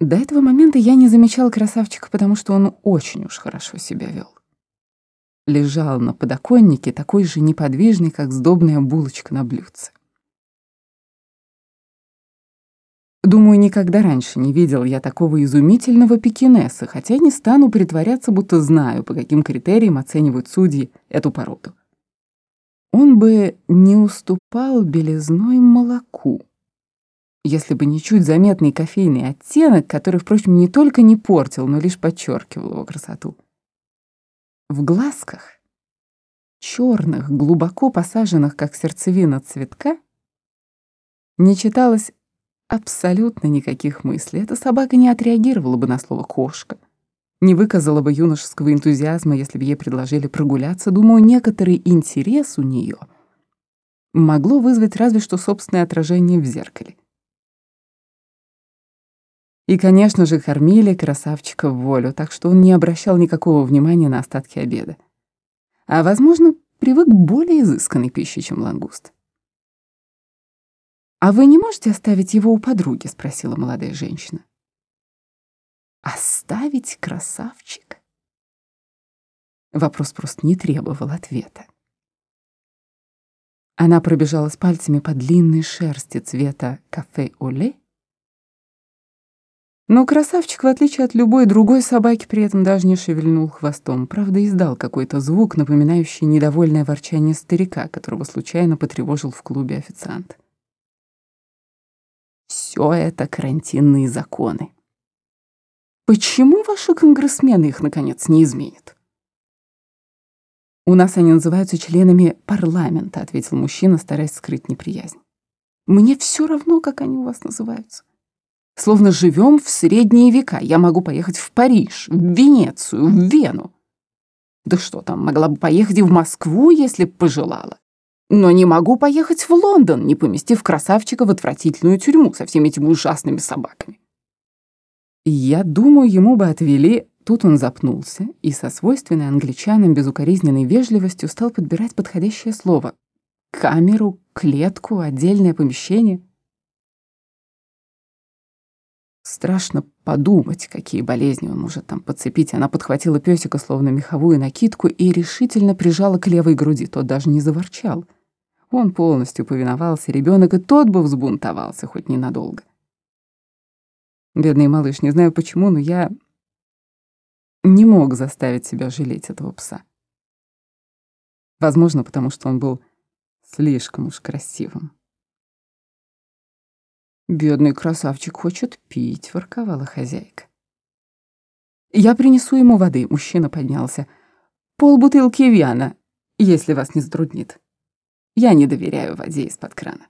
До этого момента я не замечал красавчика, потому что он очень уж хорошо себя вел. Лежал на подоконнике, такой же неподвижный, как сдобная булочка на блюдце. Думаю, никогда раньше не видел я такого изумительного пекинеса, хотя не стану притворяться, будто знаю, по каким критериям оценивают судьи эту породу. Он бы не уступал белизной молоку если бы не чуть заметный кофейный оттенок, который, впрочем, не только не портил, но лишь подчеркивал его красоту. В глазках, черных, глубоко посаженных, как сердцевина цветка, не читалось абсолютно никаких мыслей. Эта собака не отреагировала бы на слово «кошка», не выказала бы юношеского энтузиазма, если бы ей предложили прогуляться. Думаю, некоторый интерес у нее могло вызвать разве что собственное отражение в зеркале. И, конечно же, кормили красавчика в волю, так что он не обращал никакого внимания на остатки обеда. А, возможно, привык к более изысканной пище, чем лангуст. «А вы не можете оставить его у подруги?» — спросила молодая женщина. «Оставить красавчика?» Вопрос просто не требовал ответа. Она пробежалась пальцами по длинной шерсти цвета кафе-оле но красавчик, в отличие от любой другой собаки, при этом даже не шевельнул хвостом. Правда, издал какой-то звук, напоминающий недовольное ворчание старика, которого случайно потревожил в клубе официант. Все это карантинные законы. Почему ваши конгрессмены их, наконец, не изменят? «У нас они называются членами парламента», — ответил мужчина, стараясь скрыть неприязнь. «Мне все равно, как они у вас называются. Словно живем в средние века. Я могу поехать в Париж, в Венецию, в Вену. Да что там, могла бы поехать и в Москву, если б пожелала. Но не могу поехать в Лондон, не поместив красавчика в отвратительную тюрьму со всеми этими ужасными собаками. Я думаю, ему бы отвели... Тут он запнулся и со свойственной англичанам безукоризненной вежливостью стал подбирать подходящее слово. Камеру, клетку, отдельное помещение. Страшно подумать, какие болезни он может там подцепить. Она подхватила пёсика, словно меховую накидку, и решительно прижала к левой груди. Тот даже не заворчал. Он полностью повиновался, ребенок и тот бы взбунтовался, хоть ненадолго. Бедный малыш, не знаю почему, но я не мог заставить себя жалеть этого пса. Возможно, потому что он был слишком уж красивым. «Бедный красавчик хочет пить», — ворковала хозяйка. «Я принесу ему воды», — мужчина поднялся. «Пол бутылки виана, если вас не затруднит. Я не доверяю воде из-под крана».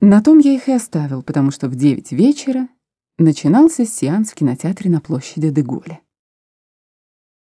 На том я их и оставил, потому что в девять вечера начинался сеанс в кинотеатре на площади Деголя.